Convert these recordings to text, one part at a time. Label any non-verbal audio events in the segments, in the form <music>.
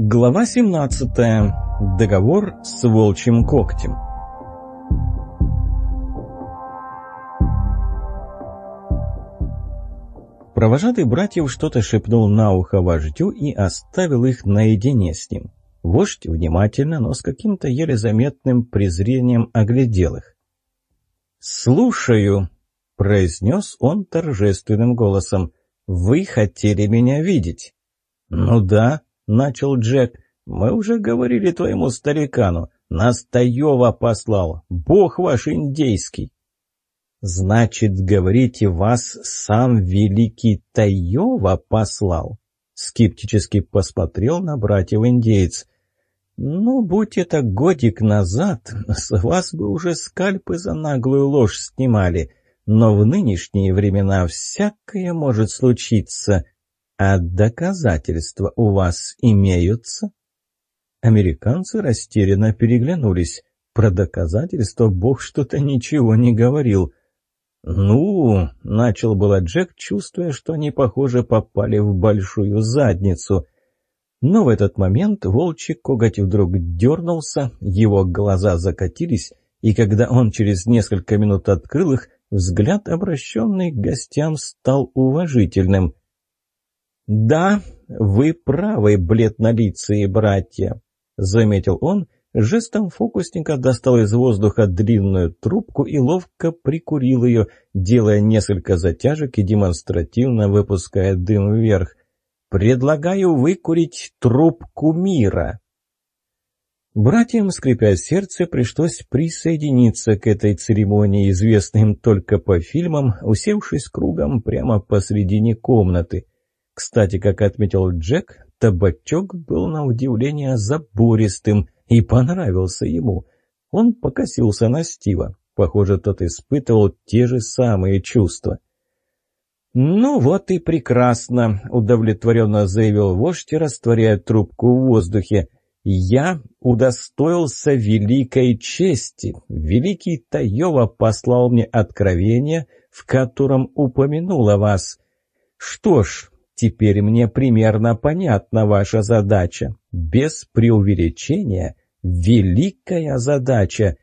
Глава 17. Договор с волчьим когтем. Провожатый братьев что-то шепнул на ухо вождю и оставил их наедине с ним. Вождь внимательно, но с каким-то еле заметным презрением оглядел их. «Слушаю», — произнес он торжественным голосом. «Вы хотели меня видеть?» «Ну да», — начал Джек. «Мы уже говорили твоему старикану. Нас Таева послал. Бог ваш индейский». «Значит, говорите, вас сам великий Таева послал?» Скептически посмотрел на братьев-индейц. «Ну, будь это годик назад, с вас бы уже скальпы за наглую ложь снимали, но в нынешние времена всякое может случиться. А доказательства у вас имеются?» Американцы растерянно переглянулись. Про доказательства Бог что-то ничего не говорил. «Ну...» — начал было Джек, чувствуя, что они, похоже, попали в большую задницу. Но в этот момент волчий коготь вдруг дернулся, его глаза закатились, и когда он через несколько минут открыл их, взгляд, обращенный к гостям, стал уважительным. «Да, вы правы, бледнолицые братья», — заметил он, жестом фокусника достал из воздуха длинную трубку и ловко прикурил ее, делая несколько затяжек и демонстративно выпуская дым вверх. «Предлагаю выкурить трубку мира». Братьям, скрипя сердце, пришлось присоединиться к этой церемонии, известной им только по фильмам, усевшись кругом прямо посредине комнаты — кстати, как отметил Джек, табачок был на удивление забористым и понравился ему. Он покосился на Стива. Похоже, тот испытывал те же самые чувства. «Ну вот и прекрасно», — удовлетворенно заявил вождь, растворяя трубку в воздухе. «Я удостоился великой чести. Великий Таева послал мне откровение, в котором упомянул о вас. Что ж, Теперь мне примерно понятна ваша задача. Без преувеличения, великая задача.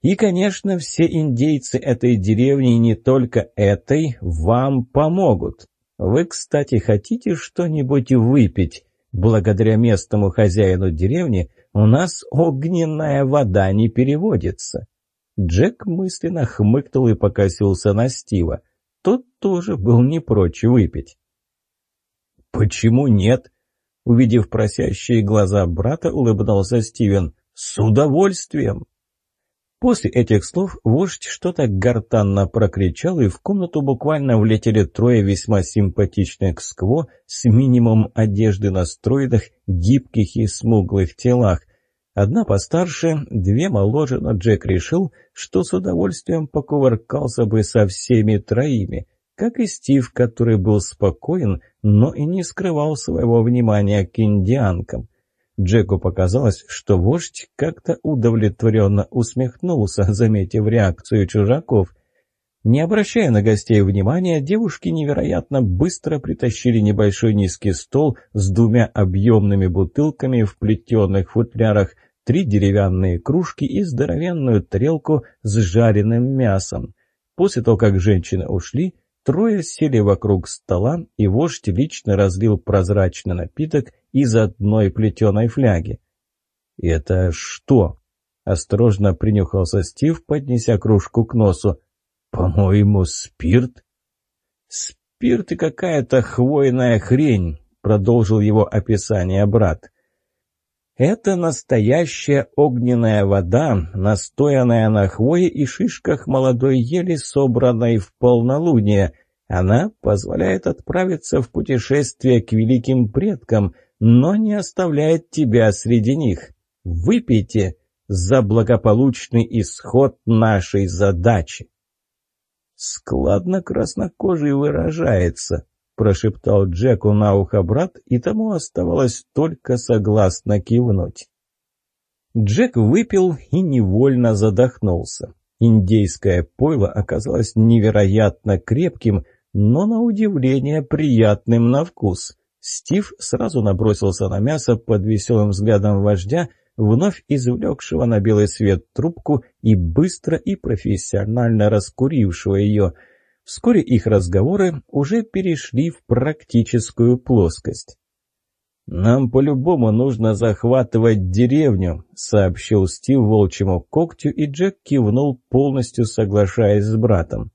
И, конечно, все индейцы этой деревни, не только этой, вам помогут. Вы, кстати, хотите что-нибудь выпить? Благодаря местному хозяину деревни у нас огненная вода не переводится. Джек мысленно хмыкнул и покосился на Стива. Тот тоже был не прочь выпить. «Почему нет?» Увидев просящие глаза брата, улыбнулся Стивен. «С удовольствием!» После этих слов вождь что-то гортанно прокричал, и в комнату буквально влетели трое весьма симпатичных скво с минимум одежды на стройных, гибких и смуглых телах. Одна постарше, две моложе, но Джек решил, что с удовольствием покувыркался бы со всеми троими — как и Стив, который был спокоен, но и не скрывал своего внимания к индианкам. Джеку показалось, что вождь как-то удовлетворенно усмехнулся, <laughs> заметив реакцию чужаков. Не обращая на гостей внимания, девушки невероятно быстро притащили небольшой низкий стол с двумя объемными бутылками в плетеных футлярах, три деревянные кружки и здоровенную тарелку с жареным мясом. После того, как женщины ушли, Трое сели вокруг стола, и вождь лично разлил прозрачный напиток из одной плетеной фляги. «Это что?» — осторожно принюхался Стив, поднеся кружку к носу. «По-моему, спирт?» «Спирт и какая-то хвойная хрень», — продолжил его описание брат. «Это настоящая огненная вода, настоянная на хвое и шишках молодой ели, собранной в полнолуние. Она позволяет отправиться в путешествие к великим предкам, но не оставляет тебя среди них. Выпейте за благополучный исход нашей задачи. Складно краснокожий выражается, прошептал Джеку на ухо брат, и тому оставалось только согласно кивнуть. Джек выпил и невольно задохнулся. Индейское пойло оказалось невероятно крепким, но на удивление приятным на вкус. Стив сразу набросился на мясо под веселым взглядом вождя, вновь извлекшего на белый свет трубку и быстро и профессионально раскурившего ее. Вскоре их разговоры уже перешли в практическую плоскость. «Нам по-любому нужно захватывать деревню», — сообщил Стив волчьему когтю, и Джек кивнул, полностью соглашаясь с братом.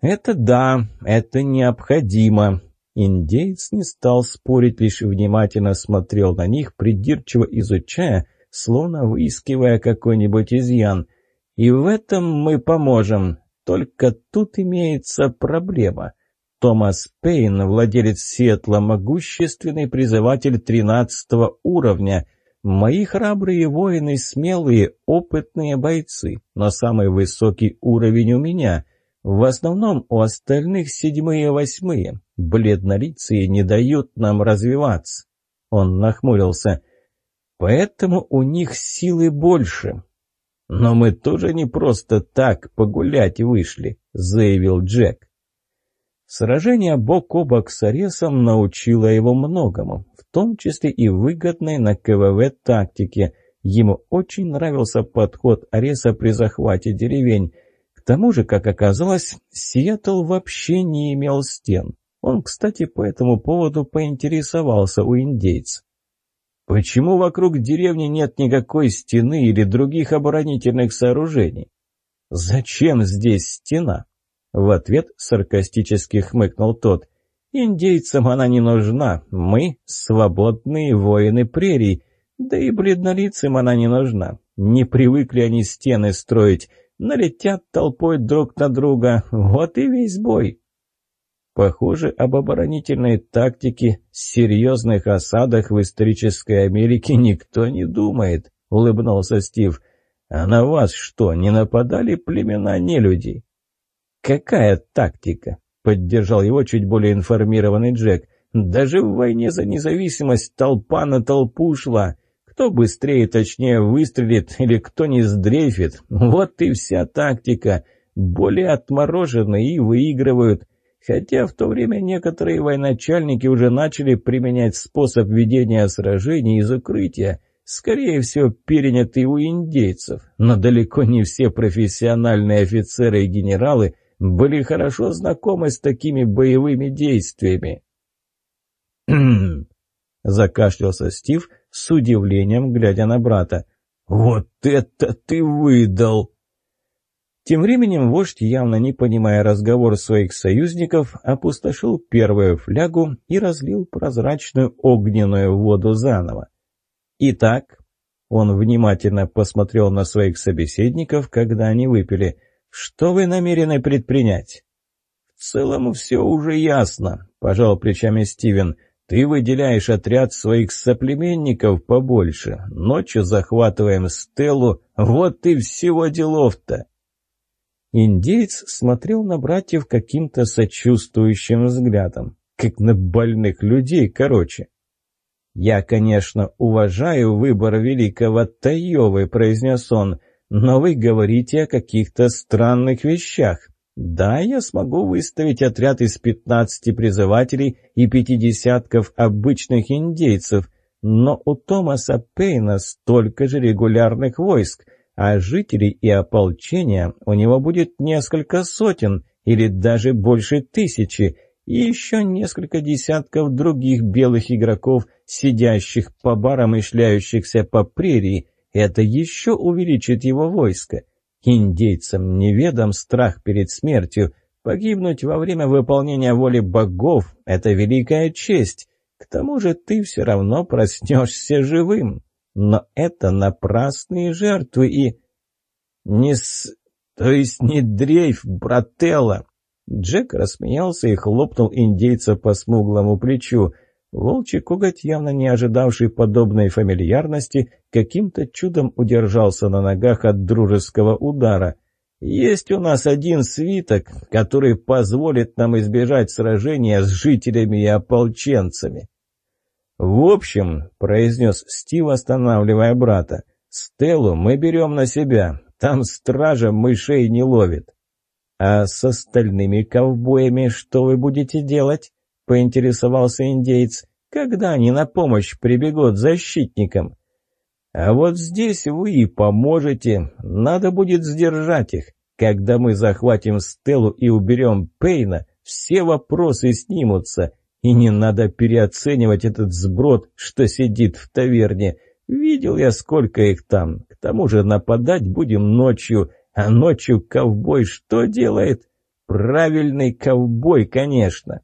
«Это да, это необходимо». Индеец не стал спорить, лишь внимательно смотрел на них, придирчиво изучая, словно выискивая какой-нибудь изъян. «И в этом мы поможем. Только тут имеется проблема». Томас Пейн, владелец Сиэтла, могущественный призыватель тринадцатого уровня. Мои храбрые воины, смелые, опытные бойцы, но самый высокий уровень у меня — в основном у остальных седьмые и восьмые. Бледнолицые не дают нам развиваться. Он нахмурился. Поэтому у них силы больше. Но мы тоже не просто так погулять вышли, заявил Джек. Сражение бок о бок с Аресом научило его многому, в том числе и выгодной на КВВ тактике. Ему очень нравился подход Ареса при захвате деревень – тому же, как оказалось, Сиэтл вообще не имел стен. Он, кстати, по этому поводу поинтересовался у индейца. Почему вокруг деревни нет никакой стены или других оборонительных сооружений? Зачем здесь стена? В ответ саркастически хмыкнул тот. Индейцам она не нужна. Мы — свободные воины прерий. Да и бледнолицым она не нужна. Не привыкли они стены строить налетят толпой друг на друга. Вот и весь бой. Похоже, об оборонительной тактике, серьезных осадах в исторической Америке никто не думает, улыбнулся Стив. А на вас что, не нападали племена нелюдей? Какая тактика? Поддержал его чуть более информированный Джек. Даже в войне за независимость толпа на толпу шла. Кто быстрее точнее выстрелит или кто не сдрейфит. Вот и вся тактика. Более отмороженные и выигрывают. Хотя в то время некоторые военачальники уже начали применять способ ведения сражений из укрытия, скорее всего, перенятый у индейцев, но далеко не все профессиональные офицеры и генералы были хорошо знакомы с такими боевыми действиями. <clears throat> Закашлялся Стив, с удивлением глядя на брата. «Вот это ты выдал!» Тем временем вождь, явно не понимая разговор своих союзников, опустошил первую флягу и разлил прозрачную огненную воду заново. «Итак», — он внимательно посмотрел на своих собеседников, когда они выпили, — «что вы намерены предпринять?» «В целом все уже ясно», — пожал плечами Стивен. Ты выделяешь отряд своих соплеменников побольше. Ночью захватываем Стеллу. Вот и всего делов-то. Индеец смотрел на братьев каким-то сочувствующим взглядом. Как на больных людей, короче. «Я, конечно, уважаю выбор великого Тайовы», — произнес он, «но вы говорите о каких-то странных вещах. Да, я смогу выставить отряд из пятнадцати призывателей и пяти десятков обычных индейцев, но у Томаса Пейна столько же регулярных войск, а жителей и ополчения у него будет несколько сотен или даже больше тысячи, и еще несколько десятков других белых игроков, сидящих по барам и шляющихся по прерии. Это еще увеличит его войско. Индейцам неведом страх перед смертью. Погибнуть во время выполнения воли богов — это великая честь. К тому же ты все равно проснешься живым. Но это напрасные жертвы и... Не с... То есть не дрейф, брателла. Джек рассмеялся и хлопнул индейца по смуглому плечу — Волчий коготь, явно не ожидавший подобной фамильярности, каким-то чудом удержался на ногах от дружеского удара. «Есть у нас один свиток, который позволит нам избежать сражения с жителями и ополченцами». «В общем», — произнес Стив, останавливая брата, — «Стеллу мы берем на себя, там стража мышей не ловит». «А с остальными ковбоями что вы будете делать?» — поинтересовался индейец. «Когда они на помощь прибегут защитникам?» «А вот здесь вы и поможете. Надо будет сдержать их. Когда мы захватим Стеллу и уберем Пейна, все вопросы снимутся. И не надо переоценивать этот сброд, что сидит в таверне. Видел я, сколько их там. К тому же нападать будем ночью. А ночью ковбой что делает? Правильный ковбой, конечно.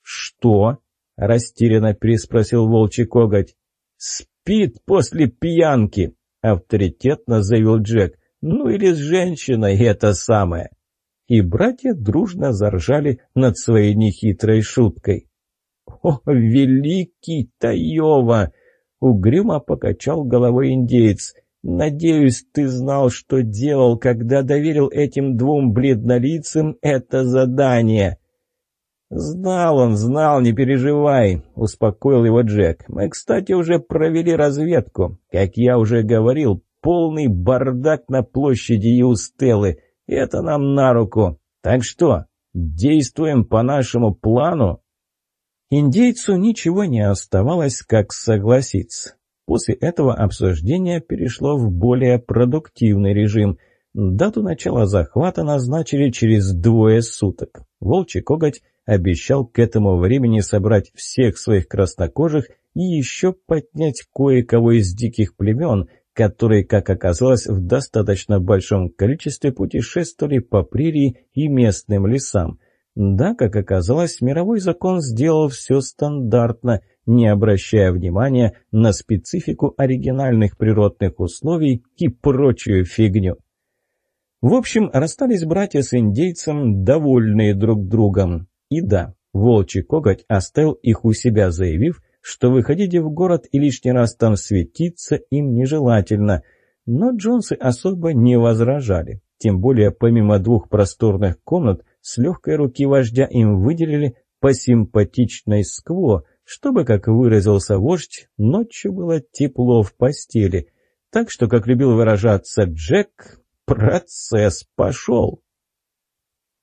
«Что?» — растерянно переспросил волчий коготь. «Спит после пьянки», — авторитетно заявил Джек. «Ну или с женщиной это самое». И братья дружно заржали над своей нехитрой шуткой. «О, великий Таева!» — угрюмо покачал головой индеец. «Надеюсь, ты знал, что делал, когда доверил этим двум бледнолицам это задание». «Знал он, знал, не переживай», — успокоил его Джек. «Мы, кстати, уже провели разведку. Как я уже говорил, полный бардак на площади Юстеллы. Это нам на руку. Так что, действуем по нашему плану?» Индейцу ничего не оставалось, как согласиться. После этого обсуждение перешло в более продуктивный режим. Дату начала захвата назначили через двое суток. Волчий коготь обещал к этому времени собрать всех своих краснокожих и еще поднять кое-кого из диких племен, которые, как оказалось, в достаточно большом количестве путешествовали по прерии и местным лесам. Да, как оказалось, мировой закон сделал все стандартно, не обращая внимания на специфику оригинальных природных условий и прочую фигню. В общем, расстались братья с индейцем, довольные друг другом. И да, волчий коготь оставил их у себя, заявив, что выходите в город и лишний раз там светиться им нежелательно. Но Джонсы особо не возражали. Тем более, помимо двух просторных комнат, с легкой руки вождя им выделили по симпатичной скво, чтобы, как выразился вождь, ночью было тепло в постели. Так что, как любил выражаться Джек, процесс пошел.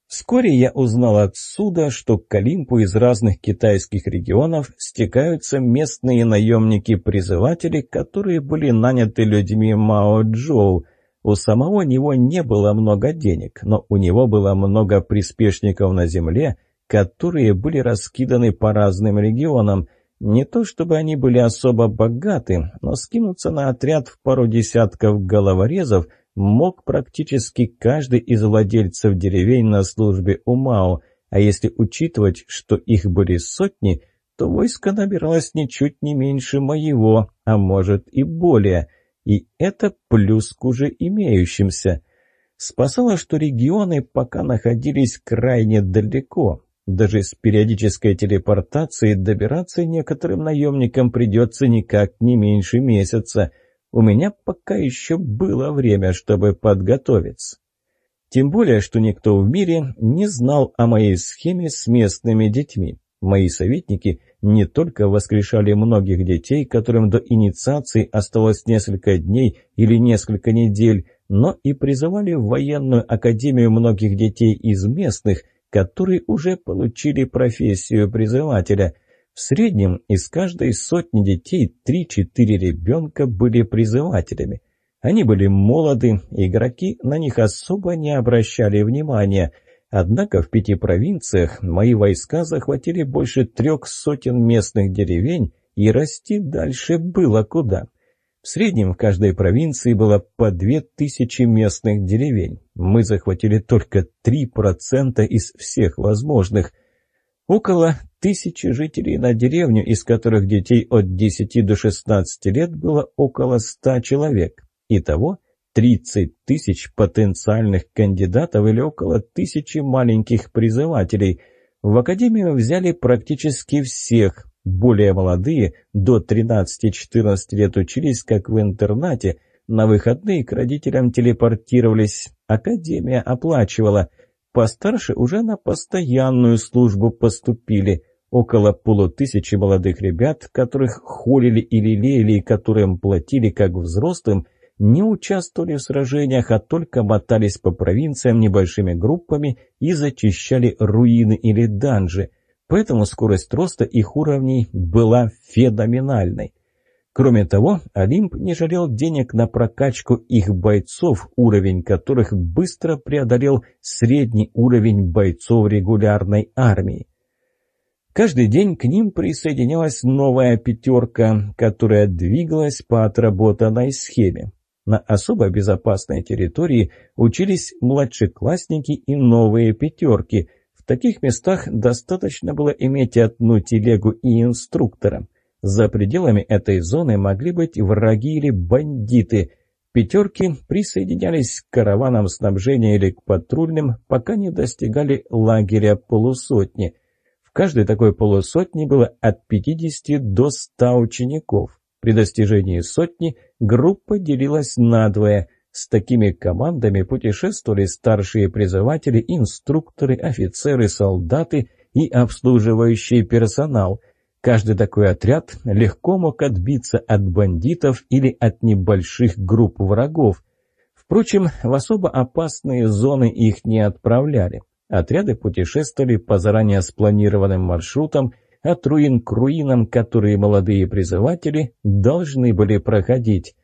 Вскоре я узнал отсюда, что к Калимпу из разных китайских регионов стекаются местные наемники-призыватели, которые были наняты людьми Мао Джоу. У самого него не было много денег, но у него было много приспешников на земле, которые были раскиданы по разным регионам. Не то чтобы они были особо богаты, но скинуться на отряд в пару десятков головорезов – мог практически каждый из владельцев деревень на службе у Мао, а если учитывать, что их были сотни, то войско набиралось ничуть не меньше моего, а может и более, и это плюс к уже имеющимся. Спасало, что регионы пока находились крайне далеко. Даже с периодической телепортацией добираться некоторым наемникам придется никак не меньше месяца – у меня пока еще было время, чтобы подготовиться. Тем более, что никто в мире не знал о моей схеме с местными детьми. Мои советники не только воскрешали многих детей, которым до инициации осталось несколько дней или несколько недель, но и призывали в военную академию многих детей из местных, которые уже получили профессию призывателя – в среднем из каждой сотни детей 3-4 ребенка были призывателями. Они были молоды, игроки на них особо не обращали внимания. Однако в пяти провинциях мои войска захватили больше трех сотен местных деревень, и расти дальше было куда. В среднем в каждой провинции было по две тысячи местных деревень. Мы захватили только 3% из всех возможных. Около тысячи жителей на деревню, из которых детей от 10 до 16 лет было около 100 человек. Итого 30 тысяч потенциальных кандидатов или около тысячи маленьких призывателей. В академию взяли практически всех. Более молодые, до 13-14 лет учились, как в интернате. На выходные к родителям телепортировались. Академия оплачивала – Постарше уже на постоянную службу поступили. Около полутысячи молодых ребят, которых холили и лелеяли, и которым платили как взрослым, не участвовали в сражениях, а только мотались по провинциям небольшими группами и зачищали руины или данжи. поэтому скорость роста их уровней была феноменальной. Кроме того, Олимп не жалел денег на прокачку их бойцов, уровень которых быстро преодолел средний уровень бойцов регулярной армии. Каждый день к ним присоединялась новая пятерка, которая двигалась по отработанной схеме. На особо безопасной территории учились младшеклассники и новые пятерки. В таких местах достаточно было иметь одну телегу и инструктора – за пределами этой зоны могли быть враги или бандиты. Пятерки присоединялись к караванам снабжения или к патрульным, пока не достигали лагеря полусотни. В каждой такой полусотни было от 50 до 100 учеников. При достижении сотни группа делилась надвое. С такими командами путешествовали старшие призыватели, инструкторы, офицеры, солдаты и обслуживающий персонал – Каждый такой отряд легко мог отбиться от бандитов или от небольших групп врагов. Впрочем, в особо опасные зоны их не отправляли. Отряды путешествовали по заранее спланированным маршрутам от руин к руинам, которые молодые призыватели должны были проходить.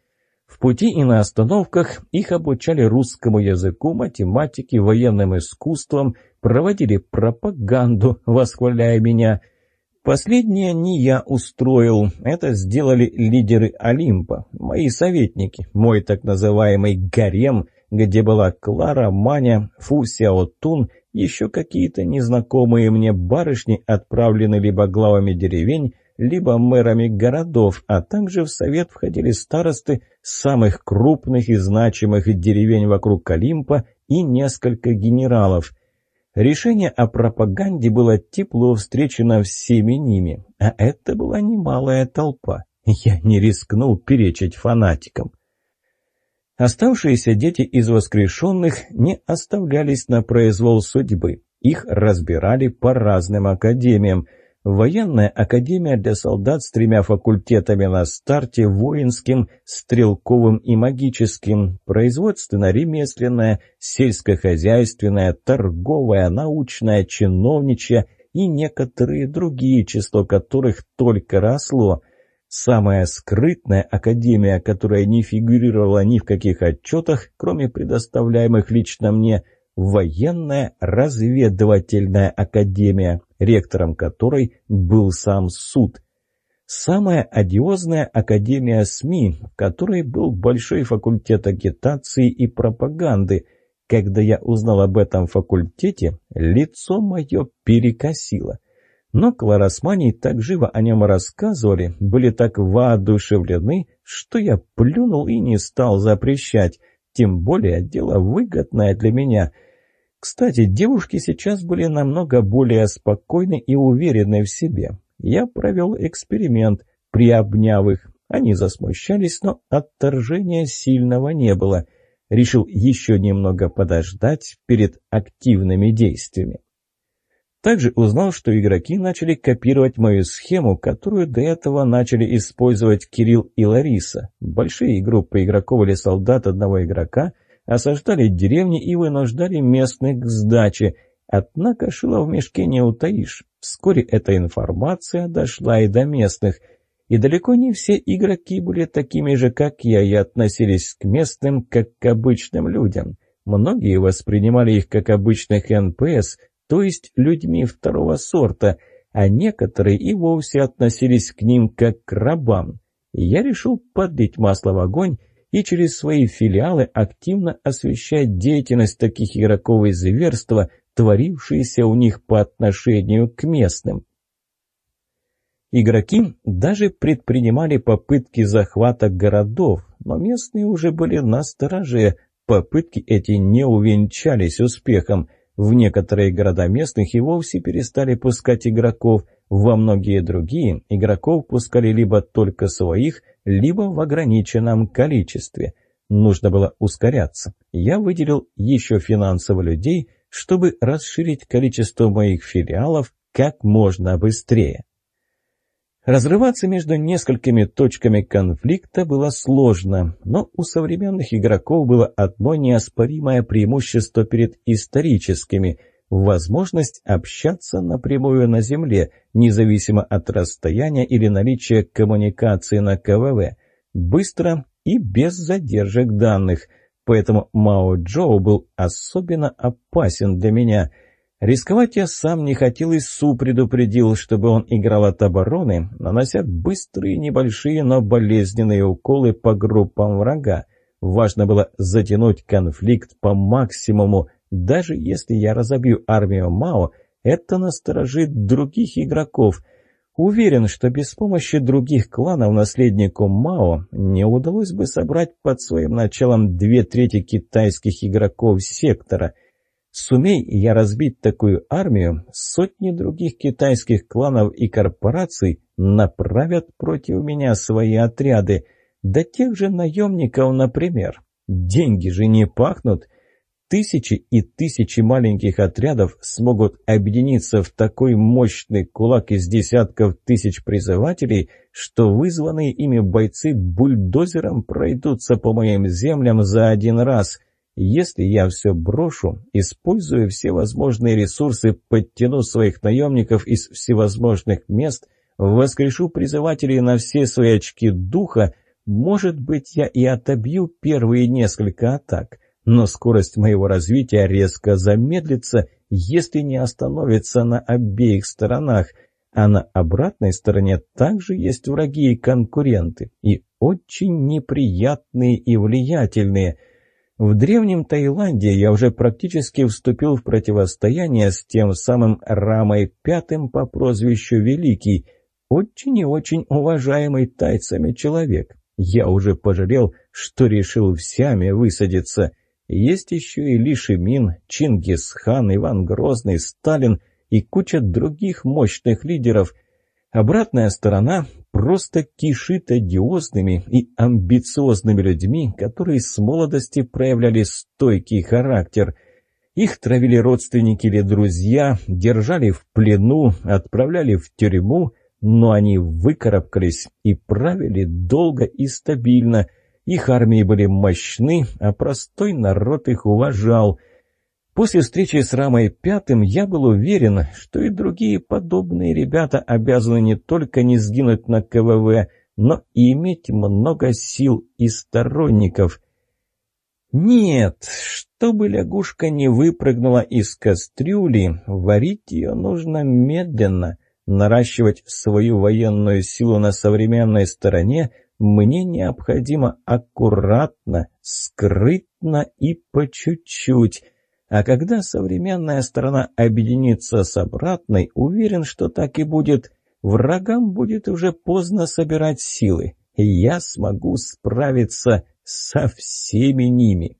В пути и на остановках их обучали русскому языку, математике, военным искусствам, проводили пропаганду, <laughs> восхваляя меня – Последнее не я устроил, это сделали лидеры Олимпа, мои советники, мой так называемый гарем, где была Клара, Маня, Фу еще какие-то незнакомые мне барышни отправлены либо главами деревень, либо мэрами городов, а также в совет входили старосты самых крупных и значимых деревень вокруг Олимпа и несколько генералов. Решение о пропаганде было тепло встречено всеми ними, а это была немалая толпа. Я не рискнул перечить фанатикам. Оставшиеся дети из воскрешенных не оставлялись на произвол судьбы. Их разбирали по разным академиям – Военная академия для солдат с тремя факультетами на старте – воинским, стрелковым и магическим, производственно-ремесленная, сельскохозяйственная, торговая, научная, чиновничья и некоторые другие, число которых только росло. Самая скрытная академия, которая не фигурировала ни в каких отчетах, кроме предоставляемых лично мне – военная разведывательная академия, ректором которой был сам суд. Самая одиозная академия СМИ, в которой был большой факультет агитации и пропаганды. Когда я узнал об этом факультете, лицо мое перекосило. Но кларосмании так живо о нем рассказывали, были так воодушевлены, что я плюнул и не стал запрещать. Тем более дело выгодное для меня – кстати, девушки сейчас были намного более спокойны и уверены в себе. Я провел эксперимент, приобняв их. Они засмущались, но отторжения сильного не было. Решил еще немного подождать перед активными действиями. Также узнал, что игроки начали копировать мою схему, которую до этого начали использовать Кирилл и Лариса. Большие группы игроков или солдат одного игрока – осаждали деревни и вынуждали местных к сдаче. Однако шило в мешке не утаишь. Вскоре эта информация дошла и до местных. И далеко не все игроки были такими же, как я, и относились к местным, как к обычным людям. Многие воспринимали их как обычных НПС, то есть людьми второго сорта, а некоторые и вовсе относились к ним как к рабам. Я решил подлить масло в огонь и через свои филиалы активно освещать деятельность таких игроков и зверства, творившиеся у них по отношению к местным. Игроки даже предпринимали попытки захвата городов, но местные уже были настороже. Попытки эти не увенчались успехом. В некоторые города местных и вовсе перестали пускать игроков, во многие другие игроков пускали либо только своих, либо в ограниченном количестве. Нужно было ускоряться. Я выделил еще финансово людей, чтобы расширить количество моих филиалов как можно быстрее. Разрываться между несколькими точками конфликта было сложно, но у современных игроков было одно неоспоримое преимущество перед историческими. возможность общаться напрямую на Земле, независимо от расстояния или наличия коммуникации на КВВ, быстро и без задержек данных. Поэтому Мао Джоу был особенно опасен для меня – Рисковать я сам не хотел и Су предупредил, чтобы он играл от обороны, нанося быстрые, небольшие, но болезненные уколы по группам врага. Важно было затянуть конфликт по максимуму. Даже если я разобью армию Мао, это насторожит других игроков. Уверен, что без помощи других кланов наследнику Мао не удалось бы собрать под своим началом две трети китайских игроков сектора – Сумей я разбить такую армию, сотни других китайских кланов и корпораций направят против меня свои отряды. Да тех же наемников, например. Деньги же не пахнут. Тысячи и тысячи маленьких отрядов смогут объединиться в такой мощный кулак из десятков тысяч призывателей, что вызванные ими бойцы бульдозером пройдутся по моим землям за один раз – если я все брошу, используя все возможные ресурсы, подтяну своих наемников из всевозможных мест, воскрешу призывателей на все свои очки духа, может быть, я и отобью первые несколько атак, но скорость моего развития резко замедлится, если не остановится на обеих сторонах, а на обратной стороне также есть враги и конкуренты, и очень неприятные и влиятельные – в древнем Таиланде я уже практически вступил в противостояние с тем самым Рамой Пятым по прозвищу Великий, очень и очень уважаемый тайцами человек. Я уже пожалел, что решил в высадиться. Есть еще и Ли Шимин, Чингисхан, Иван Грозный, Сталин и куча других мощных лидеров. Обратная сторона просто кишит одиозными и амбициозными людьми, которые с молодости проявляли стойкий характер. Их травили родственники или друзья, держали в плену, отправляли в тюрьму, но они выкарабкались и правили долго и стабильно. Их армии были мощны, а простой народ их уважал – После встречи с Рамой Пятым я был уверен, что и другие подобные ребята обязаны не только не сгинуть на КВВ, но и иметь много сил и сторонников. Нет, чтобы лягушка не выпрыгнула из кастрюли, варить ее нужно медленно. Наращивать свою военную силу на современной стороне мне необходимо аккуратно, скрытно и по чуть-чуть – а когда современная сторона объединится с обратной, уверен, что так и будет, врагам будет уже поздно собирать силы, и я смогу справиться со всеми ними.